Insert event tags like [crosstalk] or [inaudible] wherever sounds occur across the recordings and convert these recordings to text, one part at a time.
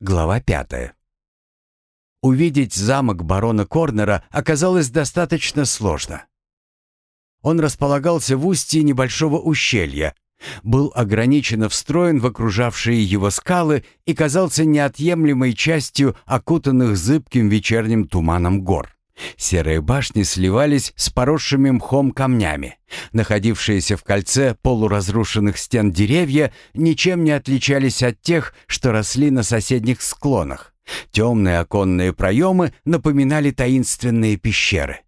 Глава пятая. Увидеть замок барона Корнера оказалось достаточно сложно. Он располагался в устье небольшого ущелья, был ограниченно встроен в окружавшие его скалы и казался неотъемлемой частью окутанных зыбким вечерним туманом гор. Серые башни сливались с поросшими мхом камнями. Находившиеся в кольце полуразрушенных стен деревья ничем не отличались от тех, что росли на соседних склонах. Темные оконные проемы напоминали таинственные пещеры.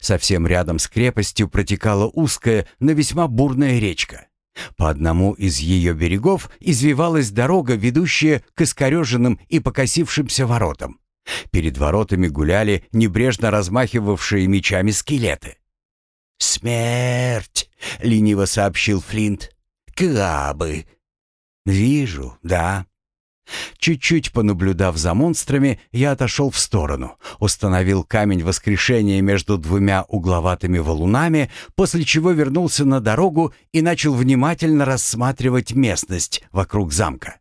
Совсем рядом с крепостью протекала узкая, но весьма бурная речка. По одному из ее берегов извивалась дорога, ведущая к искореженным и покосившимся воротам. Перед воротами гуляли небрежно размахивавшие мечами скелеты. «Смерть!» — лениво сообщил Флинт. «Крабы!» «Вижу, да». Чуть-чуть понаблюдав за монстрами, я отошел в сторону, установил камень воскрешения между двумя угловатыми валунами, после чего вернулся на дорогу и начал внимательно рассматривать местность вокруг замка.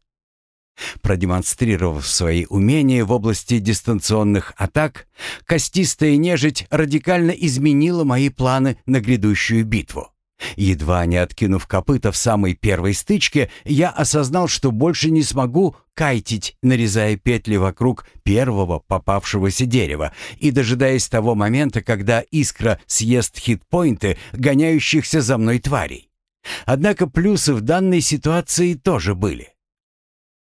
Продемонстрировав свои умения в области дистанционных атак, костистая нежить радикально изменила мои планы на грядущую битву. Едва не откинув копыта в самой первой стычке, я осознал, что больше не смогу кайтить, нарезая петли вокруг первого попавшегося дерева и дожидаясь того момента, когда искра съест хитпоинты гоняющихся за мной тварей. Однако плюсы в данной ситуации тоже были.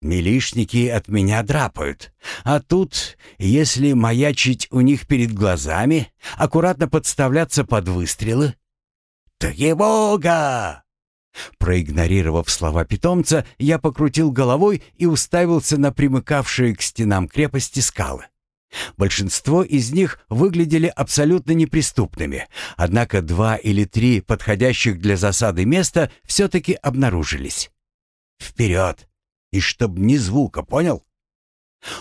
Милишники от меня драпают. А тут, если маячить у них перед глазами, аккуратно подставляться под выстрелы... «Тревога!» Проигнорировав слова питомца, я покрутил головой и уставился на примыкавшие к стенам крепости скалы. Большинство из них выглядели абсолютно неприступными, однако два или три подходящих для засады места все-таки обнаружились. «Вперед! И чтоб ни звука, понял?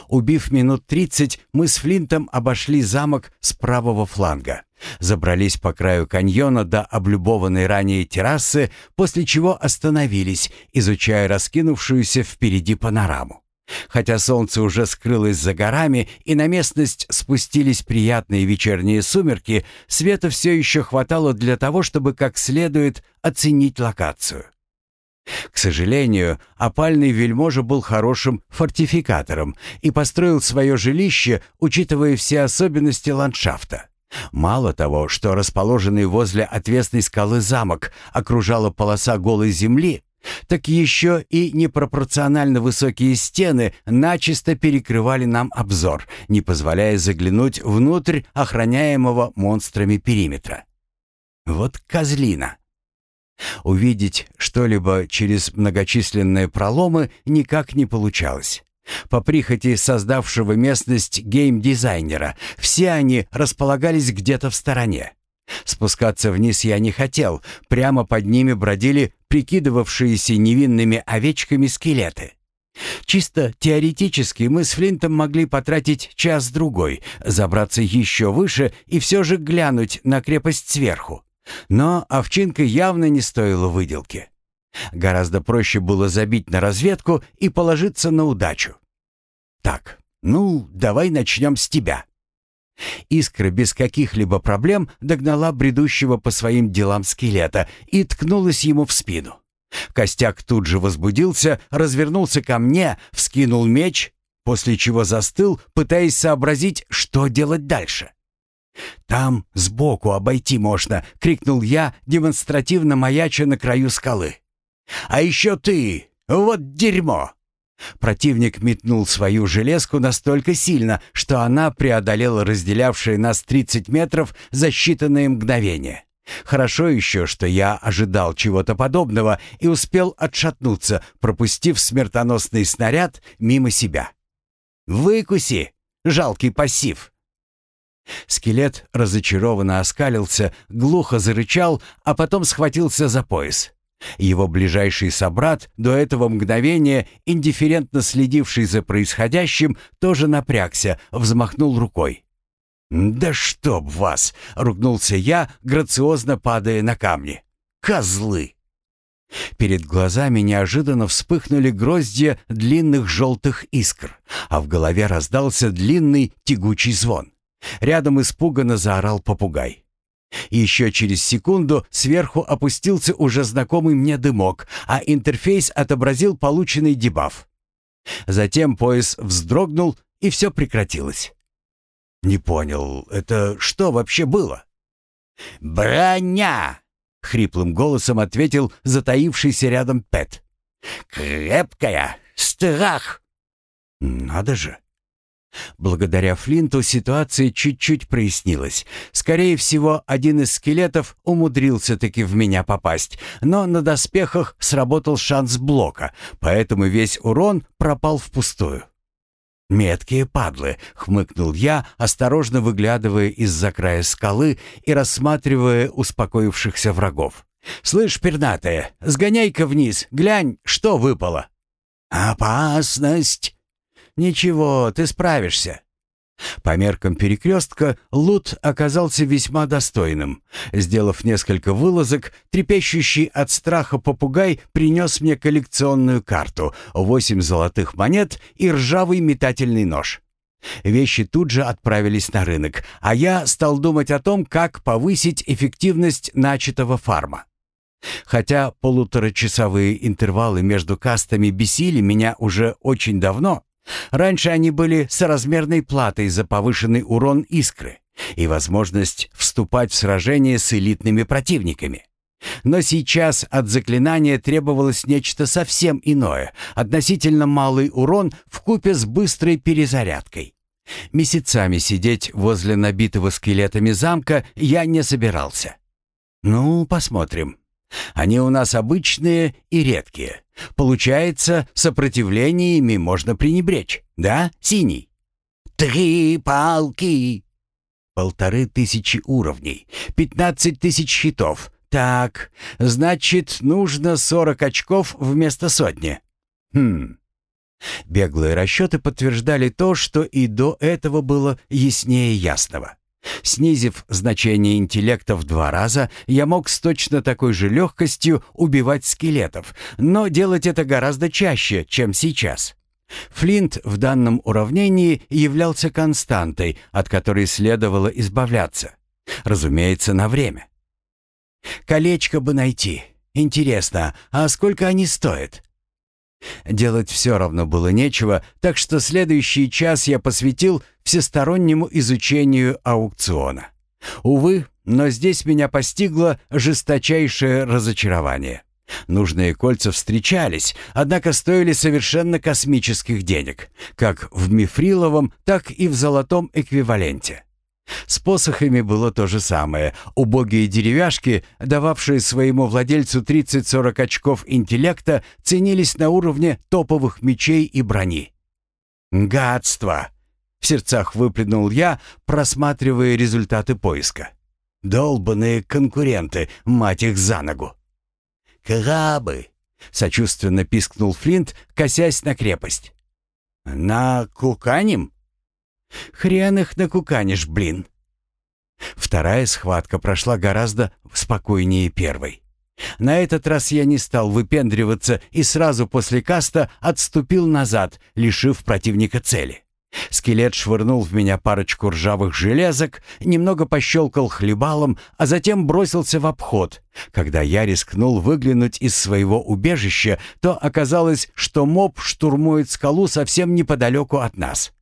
Убив минут тридцать, мы с Флинтом обошли замок с правого фланга. Забрались по краю каньона до облюбованной ранее террасы, после чего остановились, изучая раскинувшуюся впереди панораму. Хотя солнце уже скрылось за горами и на местность спустились приятные вечерние сумерки, света все еще хватало для того, чтобы как следует оценить локацию. К сожалению, опальный вельможа был хорошим фортификатором и построил свое жилище, учитывая все особенности ландшафта. Мало того, что расположенный возле отвесной скалы замок окружала полоса голой земли, так еще и непропорционально высокие стены начисто перекрывали нам обзор, не позволяя заглянуть внутрь охраняемого монстрами периметра. Вот козлина. Увидеть что-либо через многочисленные проломы никак не получалось. По прихоти создавшего местность гейм-дизайнера, все они располагались где-то в стороне. Спускаться вниз я не хотел, прямо под ними бродили прикидывавшиеся невинными овечками скелеты. Чисто теоретически мы с Флинтом могли потратить час-другой, забраться еще выше и все же глянуть на крепость сверху. Но овчинка явно не стоила выделки. Гораздо проще было забить на разведку и положиться на удачу. Так, ну, давай начнем с тебя. Искра без каких-либо проблем догнала бредущего по своим делам скелета и ткнулась ему в спину. Костяк тут же возбудился, развернулся ко мне, вскинул меч, после чего застыл, пытаясь сообразить, что делать дальше. «Там сбоку обойти можно!» — крикнул я, демонстративно маяча на краю скалы. «А еще ты! Вот дерьмо!» Противник метнул свою железку настолько сильно, что она преодолела разделявшие нас 30 метров за считанные мгновения. Хорошо еще, что я ожидал чего-то подобного и успел отшатнуться, пропустив смертоносный снаряд мимо себя. «Выкуси! Жалкий пассив!» Скелет разочарованно оскалился, глухо зарычал, а потом схватился за пояс. Его ближайший собрат, до этого мгновения индифферентно следивший за происходящим, тоже напрягся, взмахнул рукой. «Да чтоб вас!» — ругнулся я, грациозно падая на камни. «Козлы!» Перед глазами неожиданно вспыхнули гроздья длинных желтых искр, а в голове раздался длинный тягучий звон. Рядом испуганно заорал попугай. Еще через секунду сверху опустился уже знакомый мне дымок, а интерфейс отобразил полученный дебаф. Затем пояс вздрогнул, и все прекратилось. «Не понял, это что вообще было?» «Броня!» — хриплым голосом ответил затаившийся рядом Пэт. «Крепкая! Страх!» «Надо же! Благодаря Флинту ситуация чуть-чуть прояснилась. Скорее всего, один из скелетов умудрился таки в меня попасть, но на доспехах сработал шанс блока, поэтому весь урон пропал впустую. «Меткие падлы», — хмыкнул я, осторожно выглядывая из-за края скалы и рассматривая успокоившихся врагов. «Слышь, пернатая, сгоняй-ка вниз, глянь, что выпало». «Опасность!» «Ничего, ты справишься». По меркам перекрестка лут оказался весьма достойным. Сделав несколько вылазок, трепещущий от страха попугай принес мне коллекционную карту, восемь золотых монет и ржавый метательный нож. Вещи тут же отправились на рынок, а я стал думать о том, как повысить эффективность начатого фарма. Хотя полуторачасовые интервалы между кастами бесили меня уже очень давно, Раньше они были соразмерной платой за повышенный урон искры и возможность вступать в сражение с элитными противниками. Но сейчас от заклинания требовалось нечто совсем иное, относительно малый урон в купе с быстрой перезарядкой. Месяцами сидеть возле набитого скелетами замка я не собирался. Ну, посмотрим. Они у нас обычные и редкие. Получается, сопротивлениями можно пренебречь, да, Синий? Три палки. Полторы тысячи уровней, пятнадцать тысяч щитов. Так, значит, нужно сорок очков вместо сотни. Хм. Беглые расчеты подтверждали то, что и до этого было яснее ясного. Снизив значение интеллекта в два раза, я мог с точно такой же легкостью убивать скелетов, но делать это гораздо чаще, чем сейчас. Флинт в данном уравнении являлся константой, от которой следовало избавляться. Разумеется, на время. Колечко бы найти. Интересно, а сколько они стоят? Делать все равно было нечего, так что следующий час я посвятил всестороннему изучению аукциона. Увы, но здесь меня постигло жесточайшее разочарование. Нужные кольца встречались, однако стоили совершенно космических денег, как в мифриловом, так и в золотом эквиваленте. С посохами было то же самое. Убогие деревяшки, дававшие своему владельцу 30-40 очков интеллекта, ценились на уровне топовых мечей и брони. «Гадство!» — в сердцах выплюнул я, просматривая результаты поиска. «Долбанные конкуренты, мать их за ногу!» «Крабы!» — сочувственно пискнул Флинт, косясь на крепость. «На куканем?» Хрен их накуканишь, блин. Вторая схватка прошла гораздо спокойнее первой. На этот раз я не стал выпендриваться и сразу после каста отступил назад, лишив противника цели. Скелет швырнул в меня парочку ржавых железок, немного пощелкал хлебалом, а затем бросился в обход. Когда я рискнул выглянуть из своего убежища, то оказалось, что моб штурмует скалу совсем неподалеку от нас.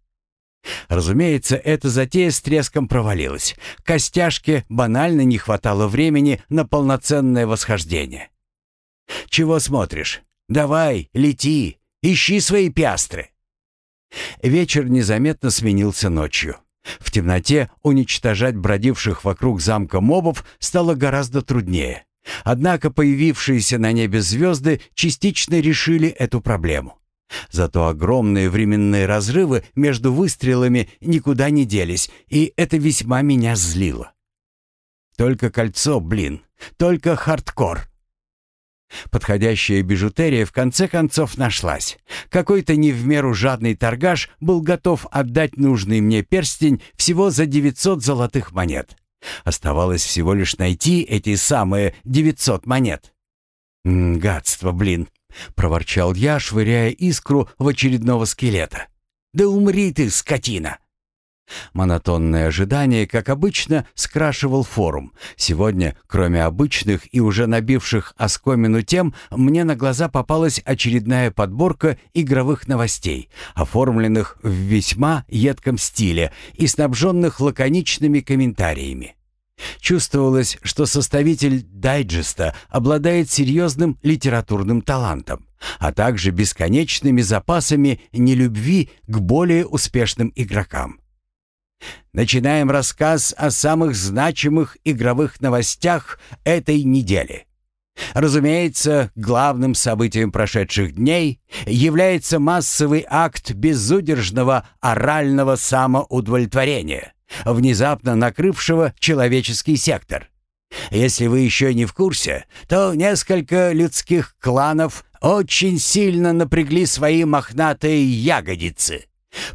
Разумеется, эта затея с треском провалилась. Костяшке банально не хватало времени на полноценное восхождение. «Чего смотришь? Давай, лети, ищи свои пястры!» Вечер незаметно сменился ночью. В темноте уничтожать бродивших вокруг замка мобов стало гораздо труднее. Однако появившиеся на небе звезды частично решили эту проблему. Зато огромные временные разрывы между выстрелами никуда не делись, и это весьма меня злило. Только кольцо, блин, только хардкор. Подходящая бижутерия в конце концов нашлась. Какой-то не в меру жадный торгаш был готов отдать нужный мне перстень всего за 900 золотых монет. Оставалось всего лишь найти эти самые 900 монет. «Гадство, блин!» — проворчал я, швыряя искру в очередного скелета. «Да умри ты, скотина!» Монотонное ожидание, как обычно, скрашивал форум. Сегодня, кроме обычных и уже набивших оскомину тем, мне на глаза попалась очередная подборка игровых новостей, оформленных в весьма едком стиле и снабженных лаконичными комментариями. Чувствовалось, что составитель дайджеста обладает серьезным литературным талантом, а также бесконечными запасами нелюбви к более успешным игрокам. Начинаем рассказ о самых значимых игровых новостях этой недели. Разумеется, главным событием прошедших дней является массовый акт безудержного орального самоудовлетворения, внезапно накрывшего человеческий сектор. Если вы еще не в курсе, то несколько людских кланов очень сильно напрягли свои мохнатые ягодицы.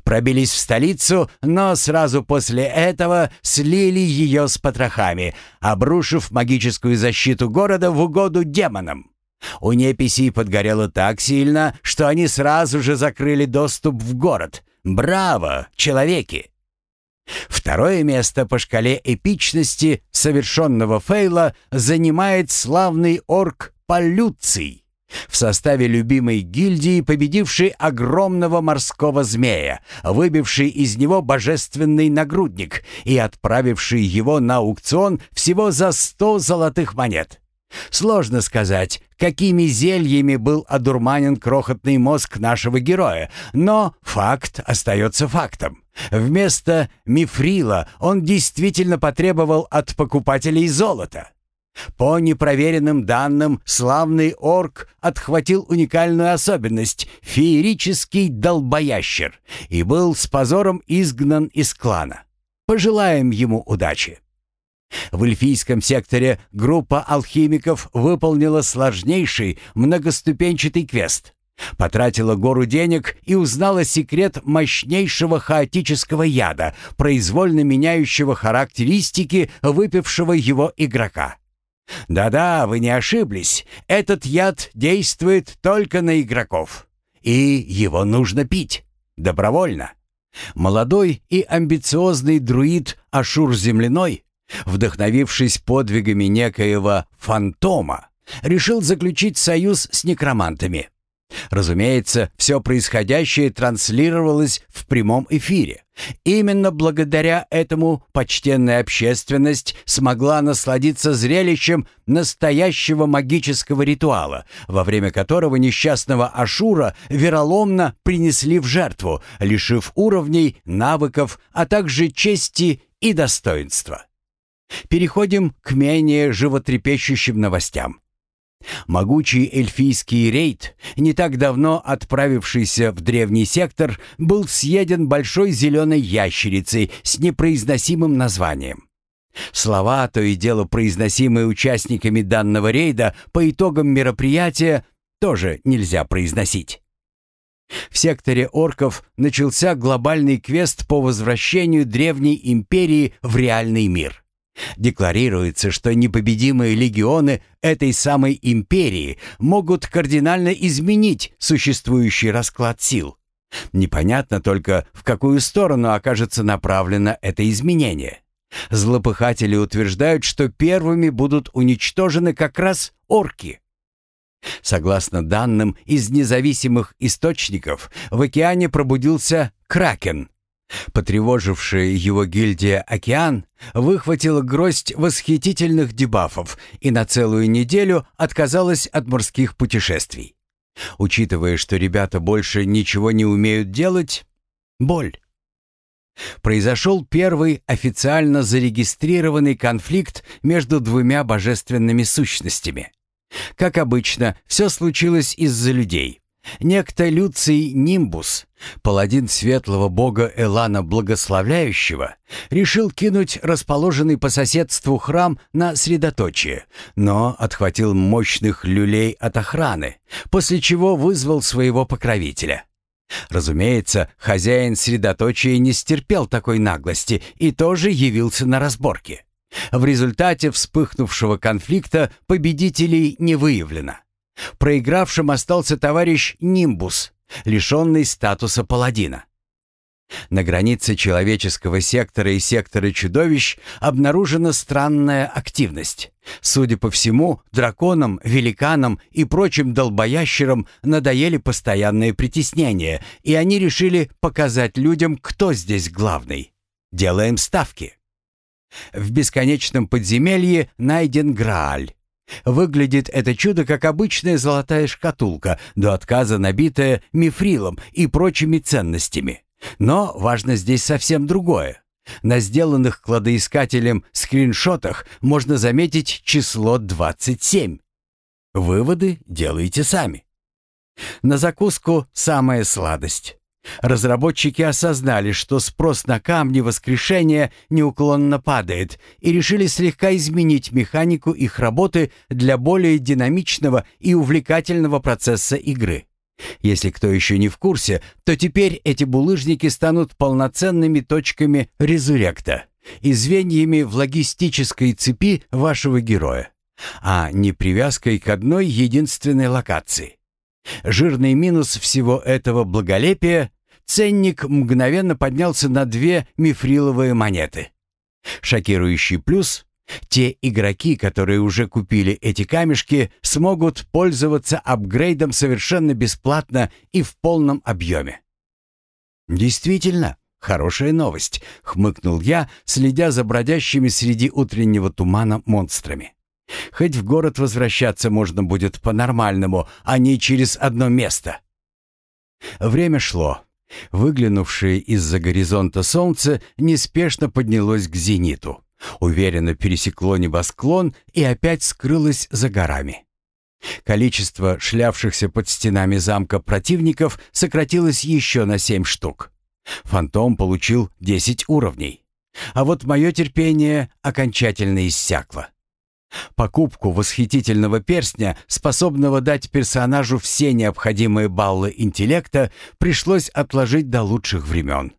Пробились в столицу, но сразу после этого слили ее с потрохами, обрушив магическую защиту города в угоду демонам. У неписей подгорело так сильно, что они сразу же закрыли доступ в город. Браво, человеки! Второе место по шкале эпичности совершенного фейла занимает славный орк Полюций в составе любимой гильдии, победивший огромного морского змея, выбивший из него божественный нагрудник и отправивший его на аукцион всего за сто золотых монет. Сложно сказать, какими зельями был одурманен крохотный мозг нашего героя, но факт остается фактом. Вместо мифрила он действительно потребовал от покупателей золота. По непроверенным данным, славный орк отхватил уникальную особенность — феерический долбоящер и был с позором изгнан из клана. Пожелаем ему удачи. В эльфийском секторе группа алхимиков выполнила сложнейший многоступенчатый квест. Потратила гору денег и узнала секрет мощнейшего хаотического яда, произвольно меняющего характеристики выпившего его игрока. Да-да, вы не ошиблись. Этот яд действует только на игроков. И его нужно пить. Добровольно. Молодой и амбициозный друид Ашур Земляной, вдохновившись подвигами некоего фантома, решил заключить союз с некромантами. Разумеется, все происходящее транслировалось в прямом эфире. Именно благодаря этому почтенная общественность смогла насладиться зрелищем настоящего магического ритуала, во время которого несчастного Ашура вероломно принесли в жертву, лишив уровней, навыков, а также чести и достоинства. Переходим к менее животрепещущим новостям. Могучий эльфийский рейд, не так давно отправившийся в древний сектор, был съеден большой зеленой ящерицей с непроизносимым названием. Слова, то и дело произносимые участниками данного рейда по итогам мероприятия, тоже нельзя произносить. В секторе орков начался глобальный квест по возвращению древней империи в реальный мир. Декларируется, что непобедимые легионы этой самой империи могут кардинально изменить существующий расклад сил. Непонятно только, в какую сторону окажется направлено это изменение. Злопыхатели утверждают, что первыми будут уничтожены как раз орки. Согласно данным из независимых источников, в океане пробудился Кракен, Потревожившая его гильдия «Океан» выхватила гроздь восхитительных дебафов и на целую неделю отказалась от морских путешествий. Учитывая, что ребята больше ничего не умеют делать, боль. Произошел первый официально зарегистрированный конфликт между двумя божественными сущностями. Как обычно, все случилось из-за людей. Некто Люций Нимбус, паладин светлого бога Элана Благословляющего, решил кинуть расположенный по соседству храм на средоточие, но отхватил мощных люлей от охраны, после чего вызвал своего покровителя. Разумеется, хозяин средоточия не стерпел такой наглости и тоже явился на разборки. В результате вспыхнувшего конфликта победителей не выявлено. Проигравшим остался товарищ Нимбус, лишенный статуса паладина. На границе человеческого сектора и сектора чудовищ обнаружена странная активность. Судя по всему, драконам, великанам и прочим долбоящерам надоели постоянные притеснения, и они решили показать людям, кто здесь главный. Делаем ставки. В бесконечном подземелье найден Грааль. Выглядит это чудо как обычная золотая шкатулка, до отказа набитая мифрилом и прочими ценностями. Но важно здесь совсем другое. На сделанных кладоискателем скриншотах можно заметить число 27. Выводы делайте сами. На закуску самая сладость. Разработчики осознали, что спрос на камни воскрешения неуклонно падает, и решили слегка изменить механику их работы для более динамичного и увлекательного процесса игры. Если кто еще не в курсе, то теперь эти булыжники станут полноценными точками резуректа и звеньями в логистической цепи вашего героя, а не привязкой к одной единственной локации. Жирный минус всего этого благолепия Ценник мгновенно поднялся на две мифриловые монеты. Шокирующий плюс — те игроки, которые уже купили эти камешки, смогут пользоваться апгрейдом совершенно бесплатно и в полном объеме. «Действительно, хорошая новость», — хмыкнул я, следя за бродящими среди утреннего тумана монстрами. «Хоть в город возвращаться можно будет по-нормальному, а не через одно место». Время шло. Выглянувшее из-за горизонта солнце неспешно поднялось к зениту, уверенно пересекло небосклон и опять скрылось за горами. Количество шлявшихся под стенами замка противников сократилось еще на семь штук. Фантом получил десять уровней. А вот мое терпение окончательно иссякло. Покупку восхитительного перстня, способного дать персонажу все необходимые баллы интеллекта, пришлось отложить до лучших времен.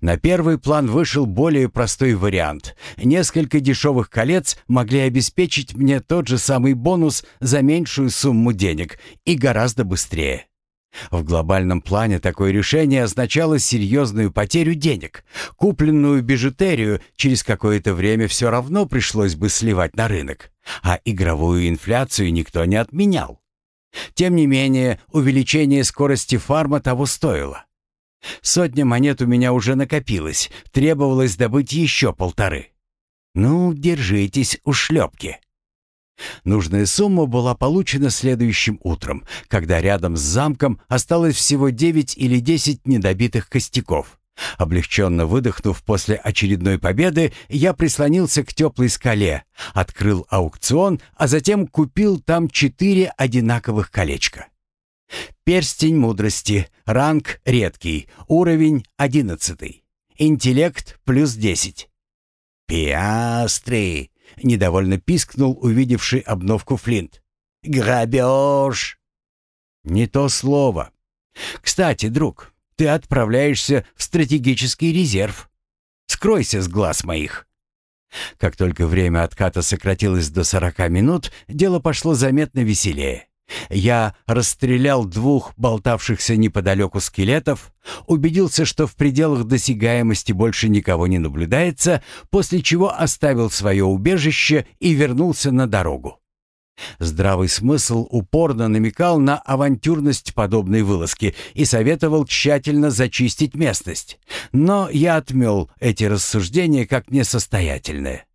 На первый план вышел более простой вариант. Несколько дешевых колец могли обеспечить мне тот же самый бонус за меньшую сумму денег и гораздо быстрее. В глобальном плане такое решение означало серьезную потерю денег. Купленную бижутерию через какое-то время все равно пришлось бы сливать на рынок, а игровую инфляцию никто не отменял. Тем не менее, увеличение скорости фарма того стоило. Сотня монет у меня уже накопилось, требовалось добыть еще полторы. Ну, держитесь, ушлепки. Нужная сумма была получена следующим утром, когда рядом с замком осталось всего 9 или 10 недобитых костяков. Облегченно выдохнув после очередной победы, я прислонился к теплой скале, открыл аукцион, а затем купил там четыре одинаковых колечка. Перстень мудрости, ранг редкий, уровень одиннадцатый, интеллект плюс десять. «Пиастры!» — недовольно пискнул увидевший обновку Флинт. «Грабеж!» «Не то слово. Кстати, друг, ты отправляешься в стратегический резерв. Скройся с глаз моих». Как только время отката сократилось до сорока минут, дело пошло заметно веселее. Я расстрелял двух болтавшихся неподалеку скелетов, убедился, что в пределах досягаемости больше никого не наблюдается, после чего оставил свое убежище и вернулся на дорогу. Здравый смысл упорно намекал на авантюрность подобной вылазки и советовал тщательно зачистить местность. Но я отмел эти рассуждения как несостоятельные.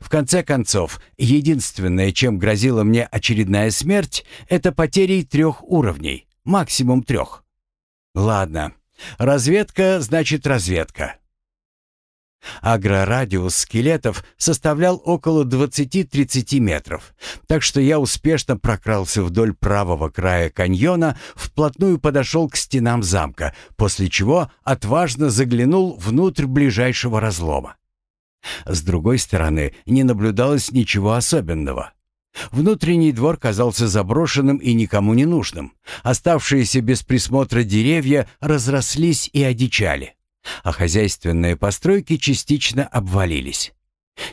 В конце концов, единственное, чем грозила мне очередная смерть, это потерей трех уровней, максимум трех. Ладно, разведка значит разведка. Агрорадиус скелетов составлял около 20-30 метров, так что я успешно прокрался вдоль правого края каньона, вплотную подошел к стенам замка, после чего отважно заглянул внутрь ближайшего разлома. С другой стороны, не наблюдалось ничего особенного. Внутренний двор казался заброшенным и никому не нужным. Оставшиеся без присмотра деревья разрослись и одичали, а хозяйственные постройки частично обвалились.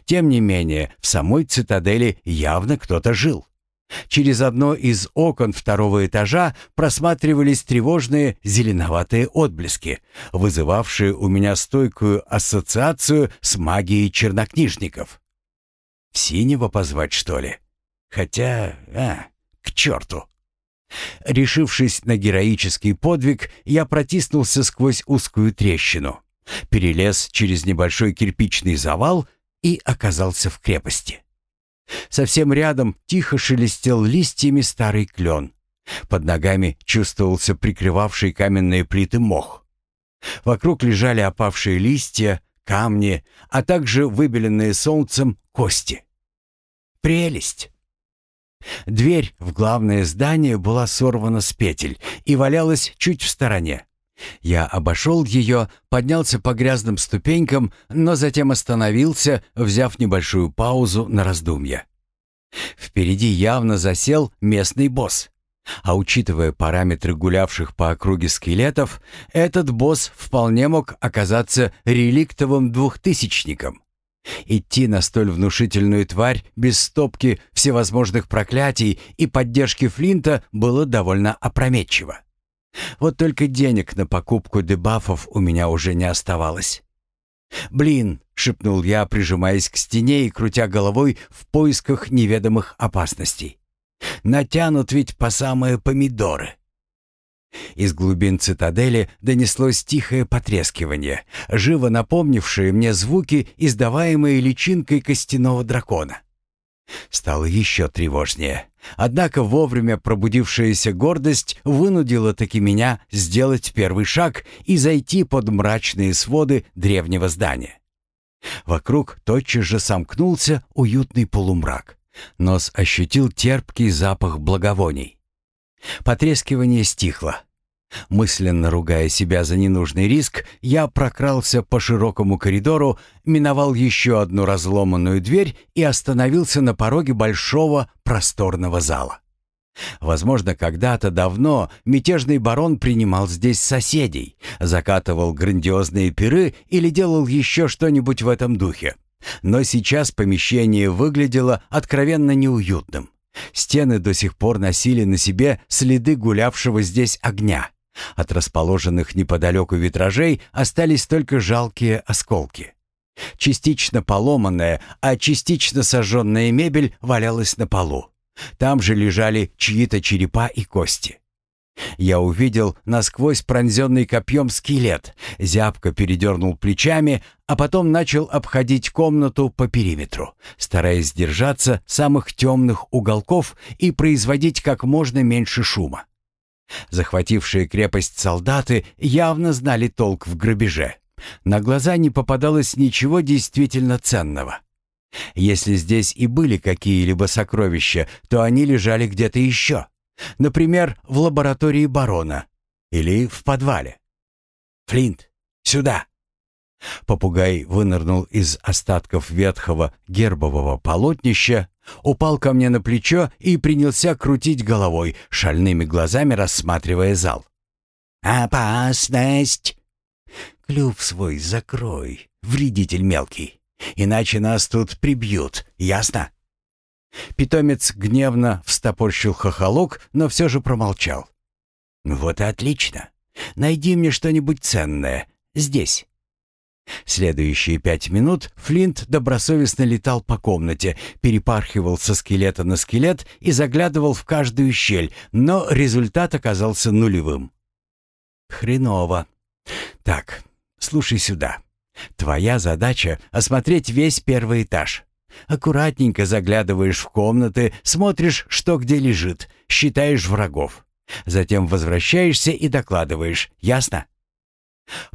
Тем не менее, в самой цитадели явно кто-то жил. Через одно из окон второго этажа просматривались тревожные зеленоватые отблески, вызывавшие у меня стойкую ассоциацию с магией чернокнижников. В синего позвать, что ли? Хотя, а, к черту. Решившись на героический подвиг, я протиснулся сквозь узкую трещину, перелез через небольшой кирпичный завал и оказался в крепости. Совсем рядом тихо шелестел листьями старый клен. Под ногами чувствовался прикрывавший каменные плиты мох. Вокруг лежали опавшие листья, камни, а также выбеленные солнцем кости. Прелесть! Дверь в главное здание была сорвана с петель и валялась чуть в стороне. Я обошел ее, поднялся по грязным ступенькам, но затем остановился, взяв небольшую паузу на раздумье. Впереди явно засел местный босс. А учитывая параметры гулявших по округе скелетов, этот босс вполне мог оказаться реликтовым двухтысячником. Идти на столь внушительную тварь без стопки всевозможных проклятий и поддержки Флинта было довольно опрометчиво. Вот только денег на покупку дебафов у меня уже не оставалось. «Блин!» — шепнул я, прижимаясь к стене и крутя головой в поисках неведомых опасностей. «Натянут ведь по самые помидоры!» Из глубин цитадели донеслось тихое потрескивание, живо напомнившее мне звуки, издаваемые личинкой костяного дракона. Стало еще тревожнее. Однако вовремя пробудившаяся гордость вынудила таки меня сделать первый шаг и зайти под мрачные своды древнего здания. Вокруг тотчас же сомкнулся уютный полумрак. Нос ощутил терпкий запах благовоний. Потрескивание стихло. Мысленно ругая себя за ненужный риск, я прокрался по широкому коридору, миновал еще одну разломанную дверь и остановился на пороге большого просторного зала. Возможно, когда-то давно мятежный барон принимал здесь соседей, закатывал грандиозные пиры или делал еще что-нибудь в этом духе. Но сейчас помещение выглядело откровенно неуютным. Стены до сих пор носили на себе следы гулявшего здесь огня. От расположенных неподалеку витражей остались только жалкие осколки. Частично поломанная, а частично сожженная мебель валялась на полу. Там же лежали чьи-то черепа и кости. Я увидел насквозь пронзенный копьем скелет, зябко передернул плечами, а потом начал обходить комнату по периметру, стараясь держаться самых темных уголков и производить как можно меньше шума. Захватившие крепость солдаты явно знали толк в грабеже. На глаза не попадалось ничего действительно ценного. Если здесь и были какие-либо сокровища, то они лежали где-то еще. Например, в лаборатории барона или в подвале. «Флинт, сюда!» Попугай вынырнул из остатков ветхого гербового полотнища, упал ко мне на плечо и принялся крутить головой, шальными глазами рассматривая зал. «Опасность!» «Клюв свой закрой, вредитель мелкий, иначе нас тут прибьют, ясно?» Питомец гневно встопорщил хохолок, но все же промолчал. «Вот и отлично. Найди мне что-нибудь ценное. Здесь». Следующие пять минут Флинт добросовестно летал по комнате, перепархивал со скелета на скелет и заглядывал в каждую щель, но результат оказался нулевым. «Хреново. Так, слушай сюда. Твоя задача — осмотреть весь первый этаж. Аккуратненько заглядываешь в комнаты, смотришь, что где лежит, считаешь врагов. Затем возвращаешься и докладываешь. Ясно?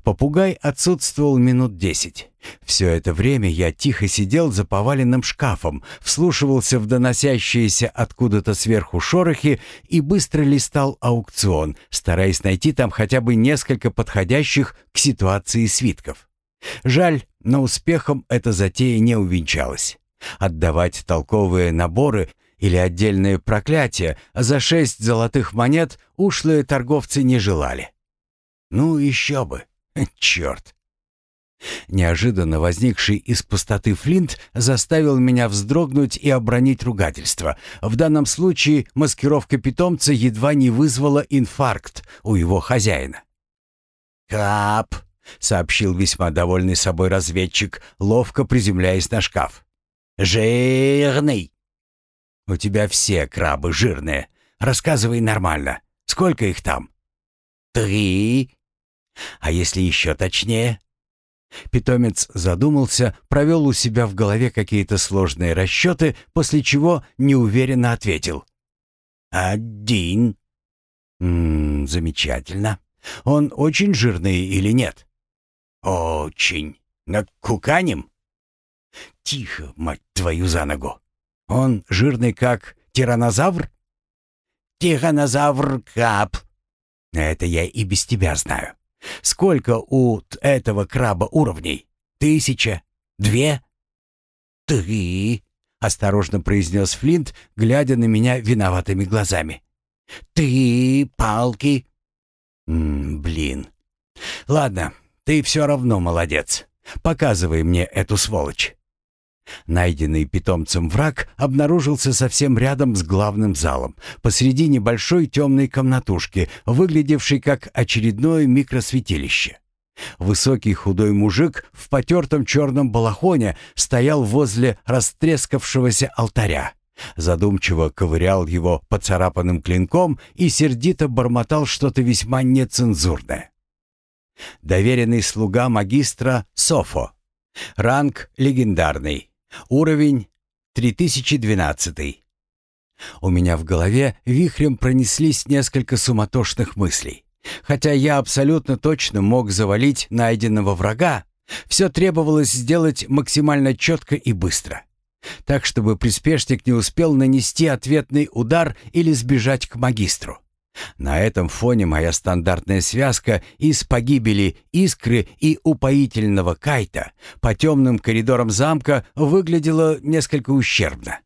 Попугай отсутствовал минут десять. Все это время я тихо сидел за поваленным шкафом, вслушивался в доносящиеся откуда-то сверху шорохи и быстро листал аукцион, стараясь найти там хотя бы несколько подходящих к ситуации свитков. Жаль, но успехом эта затея не увенчалась. Отдавать толковые наборы или отдельные проклятия за шесть золотых монет ушлые торговцы не желали. Ну, еще бы. [laughs] Черт. Неожиданно возникший из пустоты Флинт заставил меня вздрогнуть и обронить ругательство. В данном случае маскировка питомца едва не вызвала инфаркт у его хозяина. «Кап!» — сообщил весьма довольный собой разведчик, ловко приземляясь на шкаф. «Жирный!» «У тебя все крабы жирные. Рассказывай нормально. Сколько их там?» «Три». «А если еще точнее?» Питомец задумался, провел у себя в голове какие-то сложные расчеты, после чего неуверенно ответил. «Один». «М «Замечательно. Он очень жирный или нет?» «Очень. Накуканем?» «Тихо, мать твою, за ногу. Он жирный как тиранозавр?» «Тиранозавр Кап». «Это я и без тебя знаю. Сколько у этого краба уровней? Тысяча? Две? Три, осторожно произнес Флинт, глядя на меня виноватыми глазами. Три палки. М -м, блин. Ладно, ты все равно молодец. Показывай мне эту сволочь. Найденный питомцем враг обнаружился совсем рядом с главным залом, посреди небольшой темной комнатушки, выглядевшей как очередное микросвятилище. Высокий худой мужик в потертом черном балахоне стоял возле растрескавшегося алтаря. Задумчиво ковырял его поцарапанным клинком и сердито бормотал что-то весьма нецензурное. Доверенный слуга магистра Софо. Ранг легендарный. Уровень 3012. У меня в голове вихрем пронеслись несколько суматошных мыслей. Хотя я абсолютно точно мог завалить найденного врага, все требовалось сделать максимально четко и быстро. Так, чтобы приспешник не успел нанести ответный удар или сбежать к магистру. На этом фоне моя стандартная связка из погибели искры и упоительного кайта по темным коридорам замка выглядела несколько ущербно.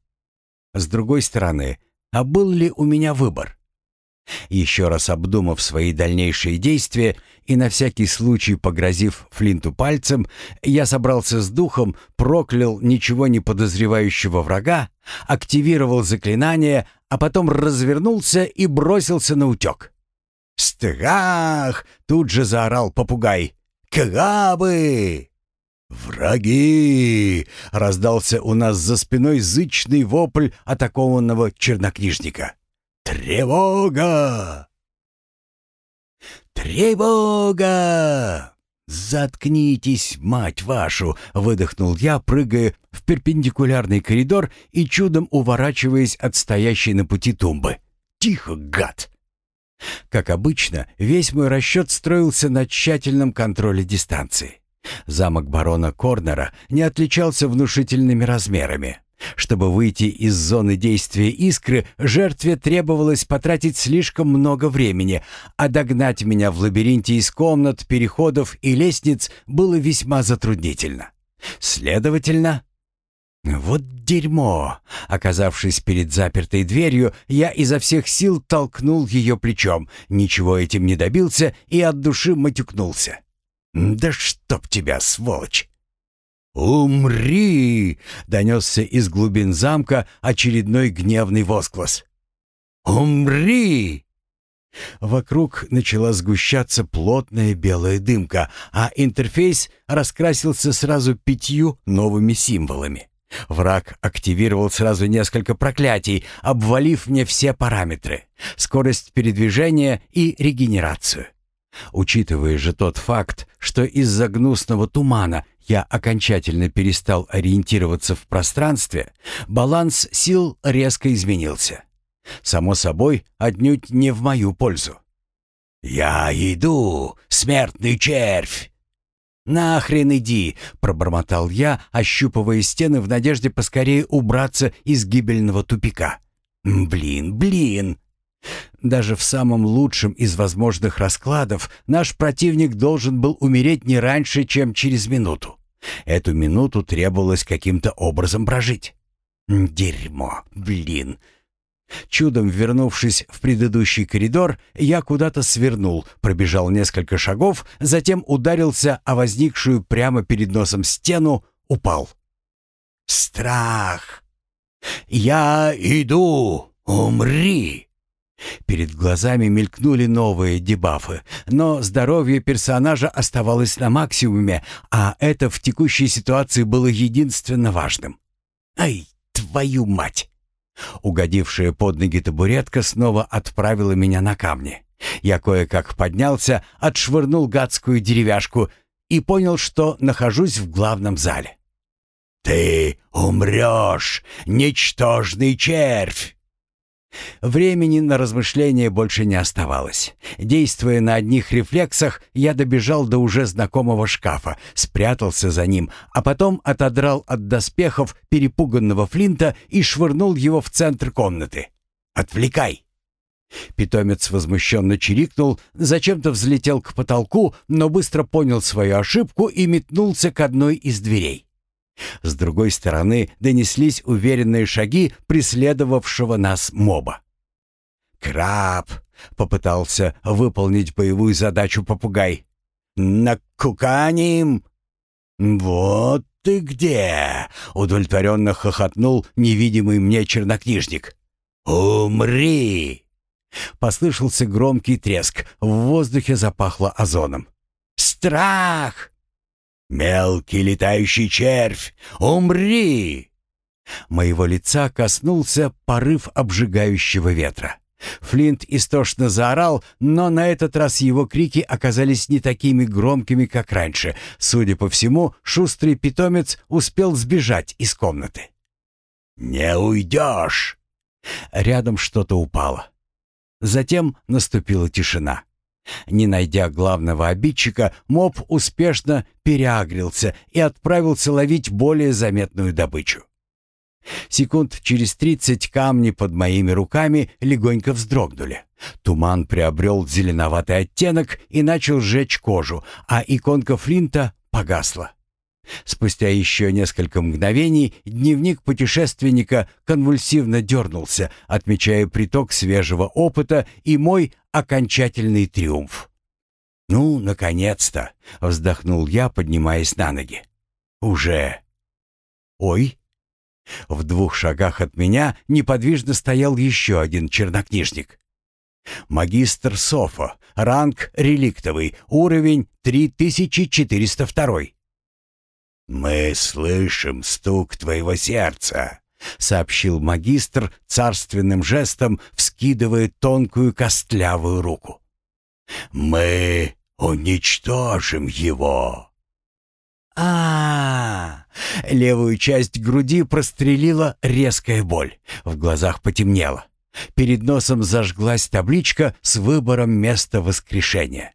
С другой стороны, а был ли у меня выбор? Еще раз обдумав свои дальнейшие действия и на всякий случай погрозив Флинту пальцем, я собрался с духом, проклял ничего не подозревающего врага, активировал заклинание, а потом развернулся и бросился на утек. «Страх!» — тут же заорал попугай. «Крабы!» «Враги!» — раздался у нас за спиной зычный вопль атакованного чернокнижника. «Тревога!» «Тревога!» «Заткнитесь, мать вашу!» — выдохнул я, прыгая в перпендикулярный коридор и чудом уворачиваясь от стоящей на пути тумбы. «Тихо, гад!» Как обычно, весь мой расчет строился на тщательном контроле дистанции. Замок барона Корнера не отличался внушительными размерами. Чтобы выйти из зоны действия искры, жертве требовалось потратить слишком много времени, а догнать меня в лабиринте из комнат, переходов и лестниц было весьма затруднительно. Следовательно... Вот дерьмо! Оказавшись перед запертой дверью, я изо всех сил толкнул ее плечом, ничего этим не добился и от души матюкнулся. «Да чтоб тебя, сволочь!» «Умри!» — донесся из глубин замка очередной гневный возглас. «Умри!» Вокруг начала сгущаться плотная белая дымка, а интерфейс раскрасился сразу пятью новыми символами. Враг активировал сразу несколько проклятий, обвалив мне все параметры — скорость передвижения и регенерацию. Учитывая же тот факт, что из-за гнусного тумана я окончательно перестал ориентироваться в пространстве, баланс сил резко изменился. Само собой, отнюдь не в мою пользу. «Я иду, смертный червь!» «Нахрен иди!» — пробормотал я, ощупывая стены в надежде поскорее убраться из гибельного тупика. «Блин, блин!» Даже в самом лучшем из возможных раскладов наш противник должен был умереть не раньше, чем через минуту. Эту минуту требовалось каким-то образом прожить. Дерьмо, блин. Чудом вернувшись в предыдущий коридор, я куда-то свернул, пробежал несколько шагов, затем ударился о возникшую прямо перед носом стену, упал. Страх! «Я иду! Умри!» Перед глазами мелькнули новые дебафы, но здоровье персонажа оставалось на максимуме, а это в текущей ситуации было единственно важным. «Ай, твою мать!» Угодившая под ноги табуретка снова отправила меня на камни. Я кое-как поднялся, отшвырнул гадскую деревяшку и понял, что нахожусь в главном зале. «Ты умрешь, ничтожный червь!» Времени на размышления больше не оставалось. Действуя на одних рефлексах, я добежал до уже знакомого шкафа, спрятался за ним, а потом отодрал от доспехов перепуганного Флинта и швырнул его в центр комнаты. «Отвлекай!» Питомец возмущенно чирикнул, зачем-то взлетел к потолку, но быстро понял свою ошибку и метнулся к одной из дверей. С другой стороны донеслись уверенные шаги преследовавшего нас моба. «Краб!» — попытался выполнить боевую задачу попугай. «Накуканим!» «Вот ты где!» — удовлетворенно хохотнул невидимый мне чернокнижник. «Умри!» Послышался громкий треск, в воздухе запахло озоном. «Страх!» «Мелкий летающий червь, умри!» Моего лица коснулся порыв обжигающего ветра. Флинт истошно заорал, но на этот раз его крики оказались не такими громкими, как раньше. Судя по всему, шустрый питомец успел сбежать из комнаты. «Не уйдешь!» Рядом что-то упало. Затем наступила тишина. Не найдя главного обидчика, моб успешно переагрился и отправился ловить более заметную добычу. Секунд через тридцать камни под моими руками легонько вздрогнули. Туман приобрел зеленоватый оттенок и начал сжечь кожу, а иконка Флинта погасла. Спустя еще несколько мгновений дневник путешественника конвульсивно дернулся, отмечая приток свежего опыта и мой окончательный триумф. «Ну, наконец-то!» — вздохнул я, поднимаясь на ноги. «Уже!» «Ой!» В двух шагах от меня неподвижно стоял еще один чернокнижник. Магистр Софо, ранг реликтовый, уровень 3402. «Мы слышим стук твоего сердца», — сообщил магистр царственным жестом, вскидывая тонкую костлявую руку. «Мы уничтожим его». А, Левую часть груди прострелила резкая боль. В глазах потемнело. Перед носом зажглась табличка с выбором места воскрешения.